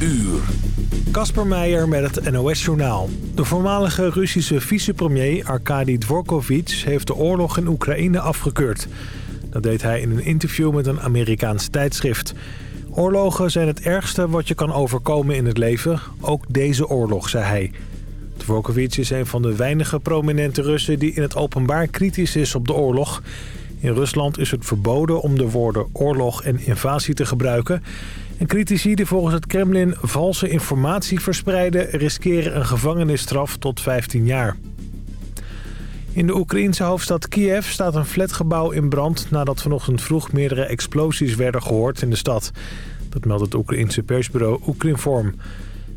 uur. Kasper Meijer met het NOS-journaal. De voormalige Russische vicepremier Arkady Dvorkovich heeft de oorlog in Oekraïne afgekeurd. Dat deed hij in een interview met een Amerikaans tijdschrift. Oorlogen zijn het ergste wat je kan overkomen in het leven. Ook deze oorlog, zei hij. Dvorkovich is een van de weinige prominente Russen die in het openbaar kritisch is op de oorlog. In Rusland is het verboden om de woorden oorlog en invasie te gebruiken. En critici die volgens het Kremlin valse informatie verspreiden... riskeren een gevangenisstraf tot 15 jaar. In de Oekraïense hoofdstad Kiev staat een flatgebouw in brand... nadat vanochtend vroeg meerdere explosies werden gehoord in de stad. Dat meldt het Oekraïense persbureau Oekrinform.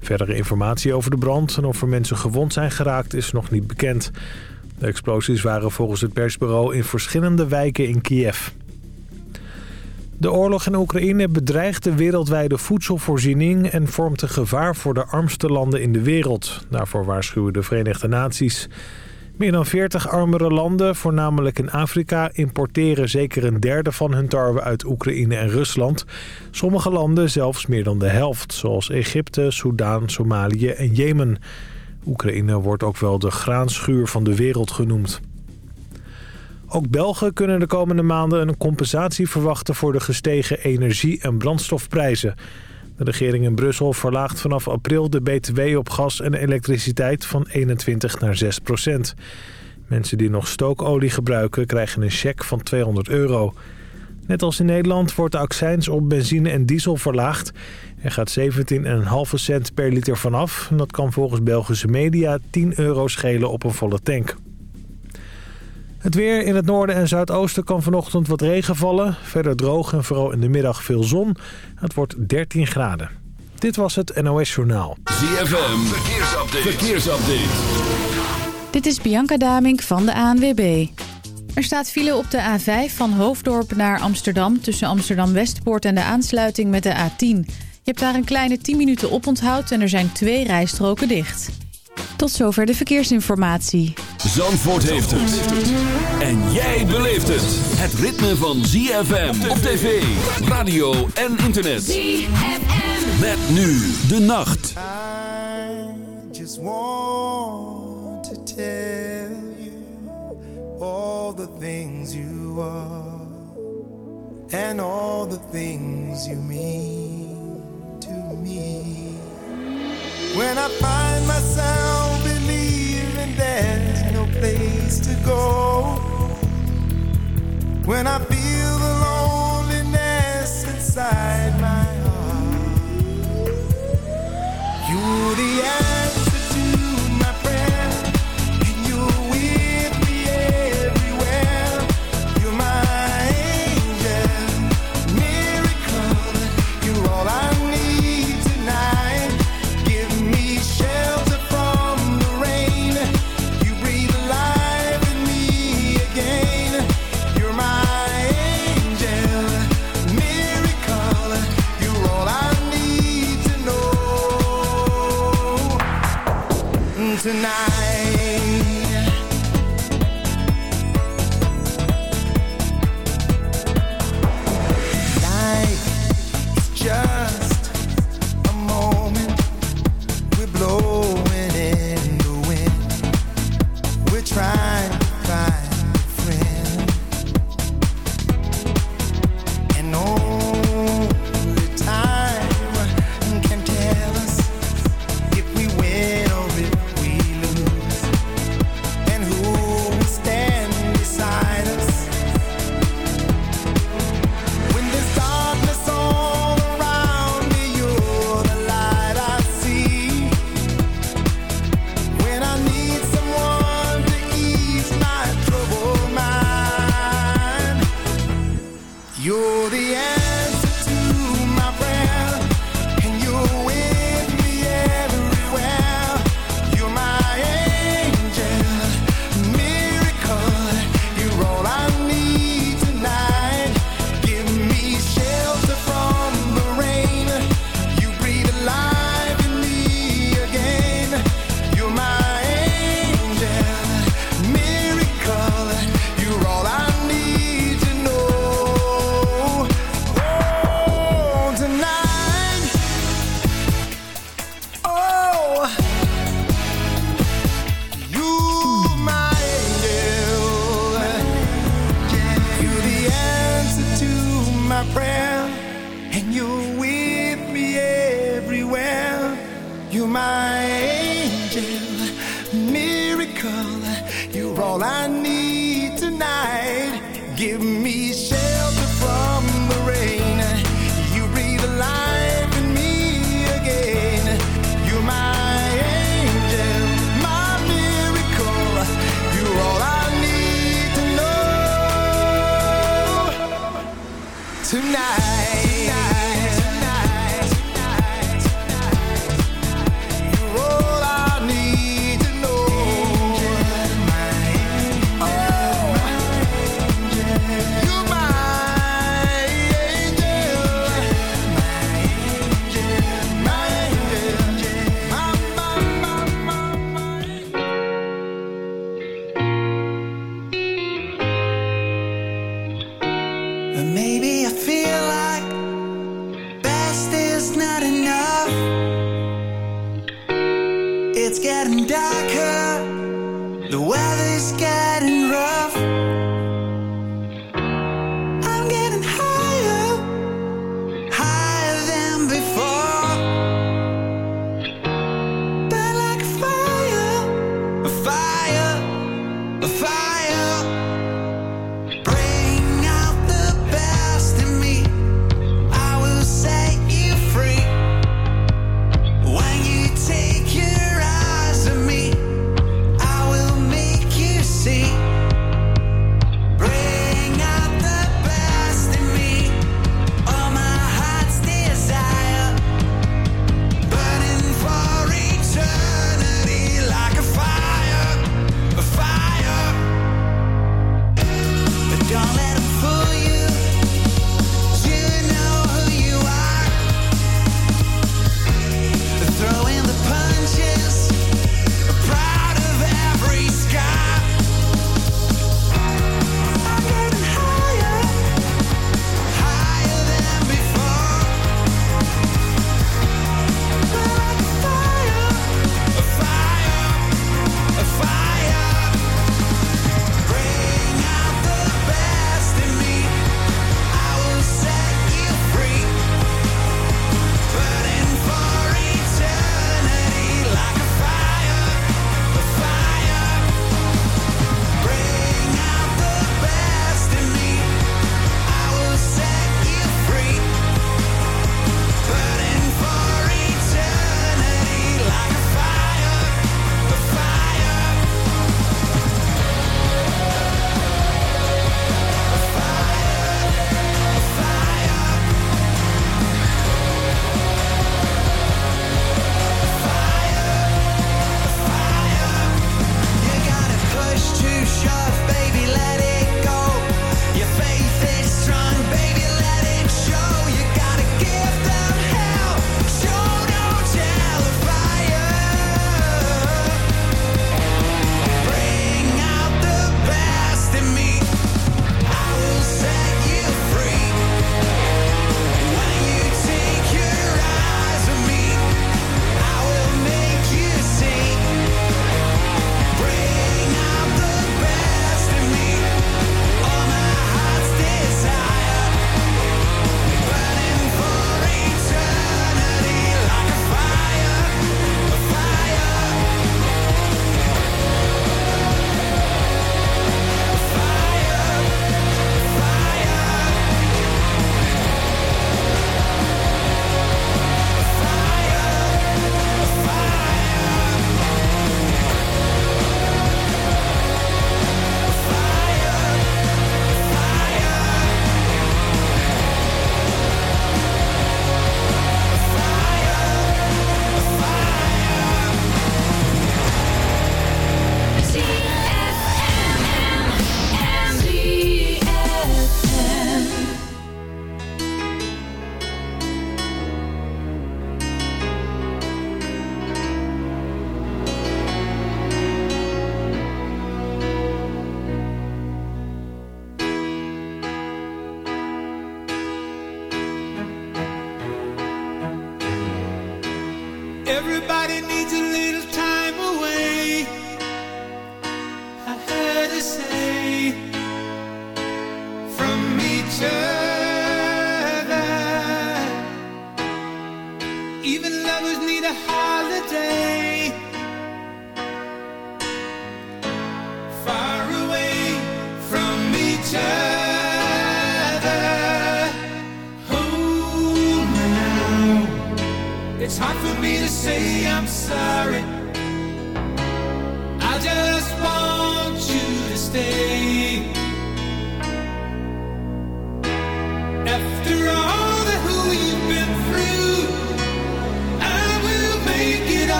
Verdere informatie over de brand en of er mensen gewond zijn geraakt is nog niet bekend. De explosies waren volgens het persbureau in verschillende wijken in Kiev. De oorlog in Oekraïne bedreigt de wereldwijde voedselvoorziening... en vormt een gevaar voor de armste landen in de wereld. Daarvoor waarschuwen de Verenigde Naties. Meer dan 40 armere landen, voornamelijk in Afrika... importeren zeker een derde van hun tarwe uit Oekraïne en Rusland. Sommige landen zelfs meer dan de helft, zoals Egypte, Soudaan, Somalië en Jemen... Oekraïne wordt ook wel de graanschuur van de wereld genoemd. Ook Belgen kunnen de komende maanden een compensatie verwachten... voor de gestegen energie- en brandstofprijzen. De regering in Brussel verlaagt vanaf april de btw op gas en elektriciteit... van 21 naar 6 procent. Mensen die nog stookolie gebruiken krijgen een cheque van 200 euro. Net als in Nederland wordt de accijns op benzine en diesel verlaagd. Er gaat 17,5 cent per liter vanaf. En dat kan volgens Belgische media 10 euro schelen op een volle tank. Het weer in het noorden en zuidoosten kan vanochtend wat regen vallen. Verder droog en vooral in de middag veel zon. Het wordt 13 graden. Dit was het NOS Journaal. ZFM, verkeersupdate. verkeersupdate. Dit is Bianca Damink van de ANWB. Er staat file op de A5 van Hoofddorp naar Amsterdam... tussen Amsterdam-Westpoort en de aansluiting met de A10. Je hebt daar een kleine 10 minuten op onthoud en er zijn twee rijstroken dicht. Tot zover de verkeersinformatie. Zandvoort heeft het. En jij beleeft het. Het ritme van ZFM op tv, radio en internet. ZFM. Met nu de nacht. I just want to tell you all the things you are. And all the things you mean to me. When I find myself believing there's no place to go. When I feel the loneliness inside my heart. You're the answer tonight.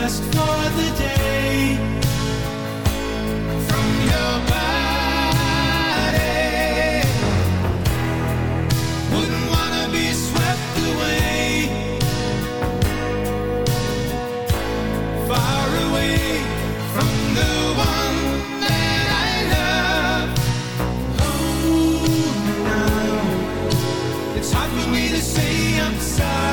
just for the day from your body. Wouldn't wanna be swept away, far away from the one. that I love. Oh, now it's hard for me to say I'm sorry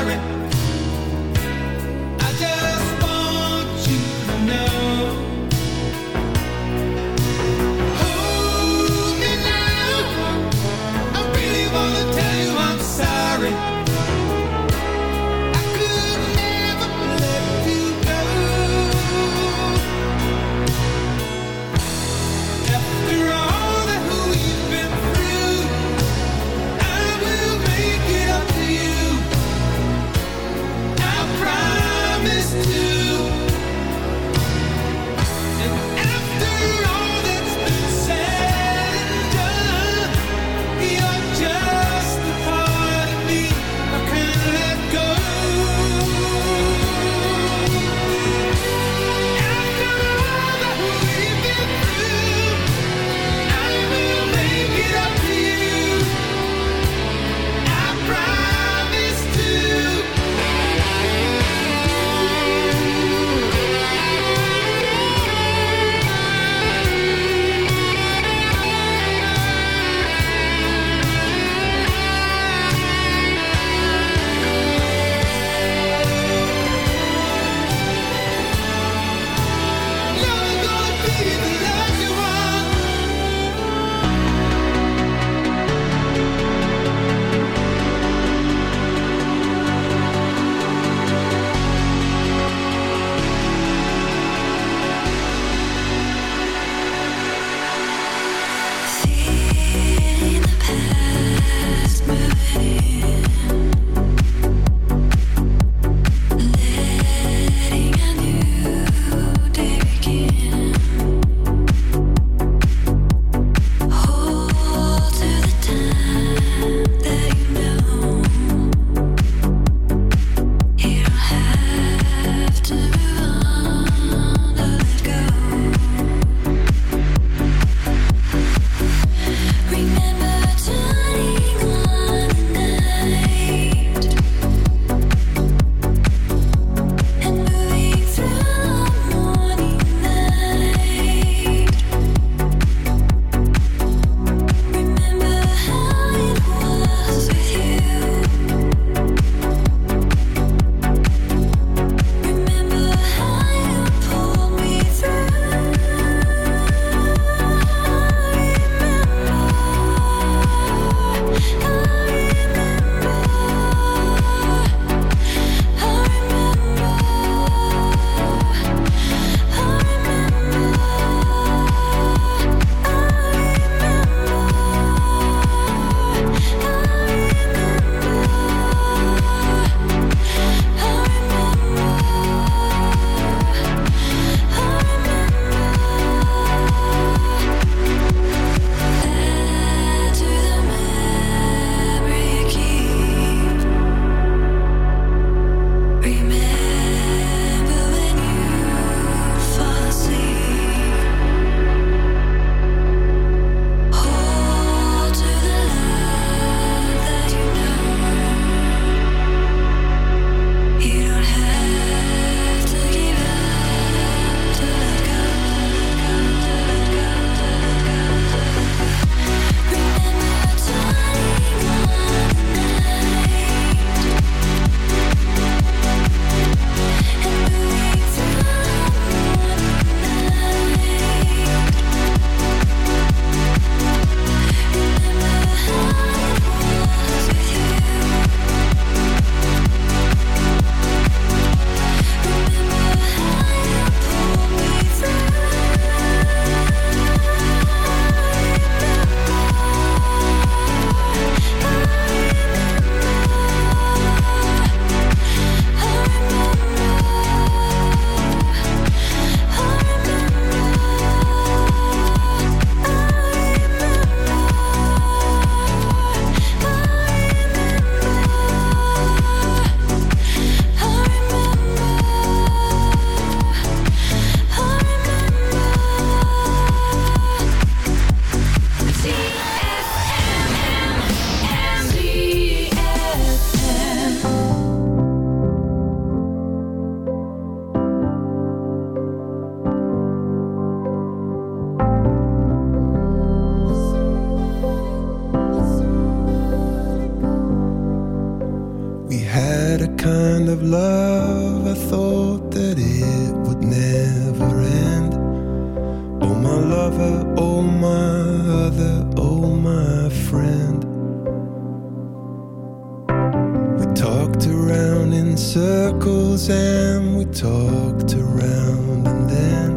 in circles and we talked around and then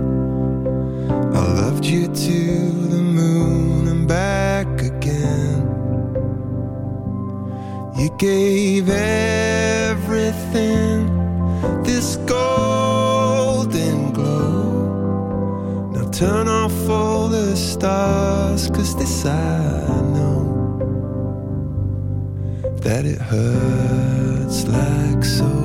I loved you to the moon and back again. You gave everything this golden glow. Now turn off all the stars, cause this I know that it hurts it's like so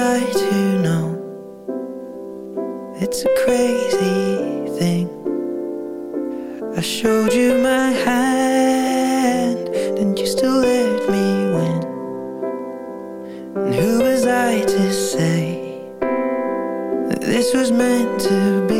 try to know. It's a crazy thing. I showed you my hand And you still let me win. And who was I to say That this was meant to be?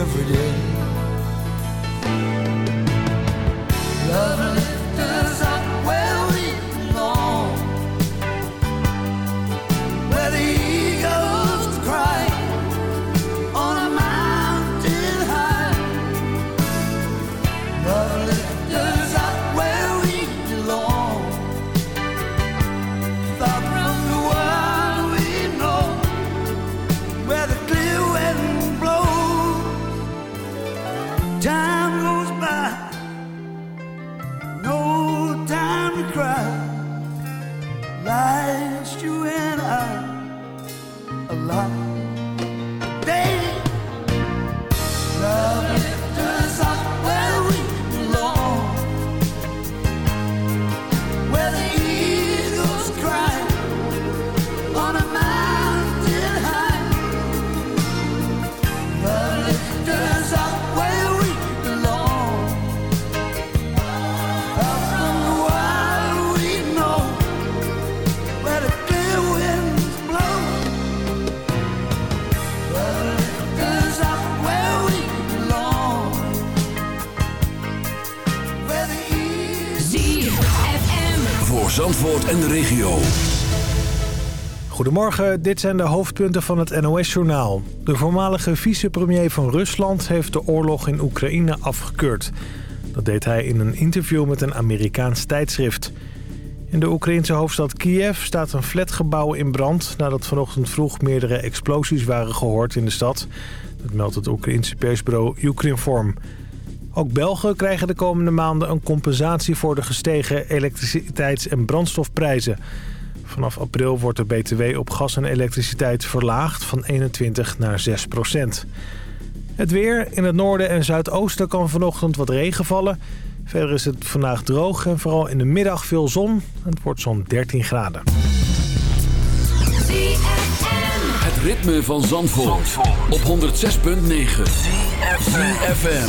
every day. Goedemorgen, dit zijn de hoofdpunten van het NOS-journaal. De voormalige vicepremier van Rusland heeft de oorlog in Oekraïne afgekeurd. Dat deed hij in een interview met een Amerikaans tijdschrift. In de Oekraïnse hoofdstad Kiev staat een flatgebouw in brand... nadat vanochtend vroeg meerdere explosies waren gehoord in de stad. Dat meldt het Oekraïnse persbureau Ukrinform. Ook Belgen krijgen de komende maanden een compensatie... voor de gestegen elektriciteits- en brandstofprijzen. Vanaf april wordt de BTW op gas en elektriciteit verlaagd van 21 naar 6 procent. Het weer. In het noorden en zuidoosten kan vanochtend wat regen vallen. Verder is het vandaag droog en vooral in de middag veel zon. Het wordt zo'n 13 graden. Het ritme van Zandvoort, op 106.9 ZFM.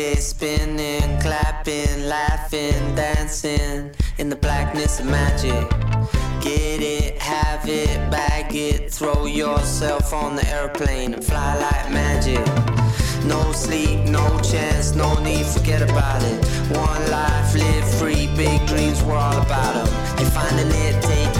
Spinning, clapping, laughing, dancing in the blackness of magic. Get it, have it, bag it, throw yourself on the airplane and fly like magic. No sleep, no chance, no need, forget about it. One life, live free, big dreams, we're all about them. You're finding it, take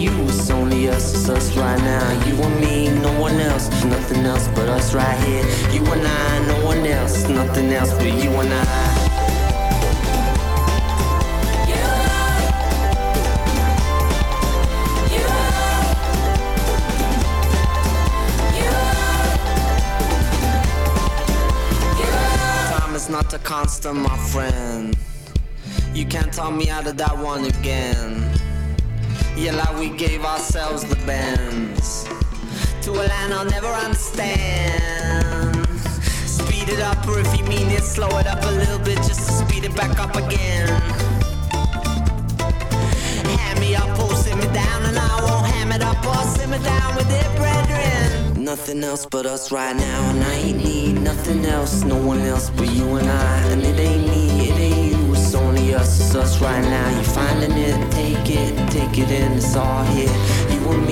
you, it's only us, it's us right now. You and me, no one else, nothing else but us right here. You and I, no one else, nothing else but you and I. Time is not a constant, my friend. You can't talk me out of that one again. Yeah, like we gave ourselves the bends to a land I'll never understand. Speed it up, or if you mean it, slow it up a little bit just to speed it back up again. Hand me up or sit me down, and I won't ham it up or sit me down with it, brethren. Nothing else but us right now, and I ain't need nothing else, no one else but you and I. And it ain't us, it's us right now. You're finding it, take it, take it in, it's all here. You and me,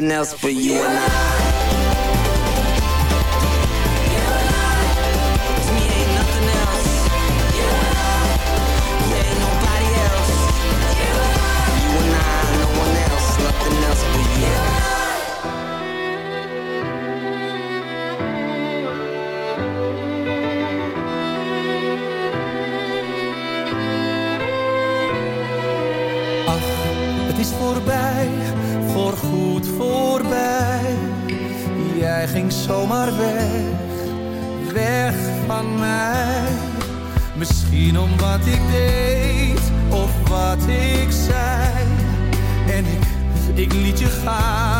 nothing else but you and I. ik liet je gaan,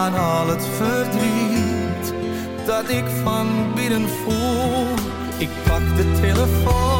aan al het verdriet dat ik van binnen voel. Ik pak de telefoon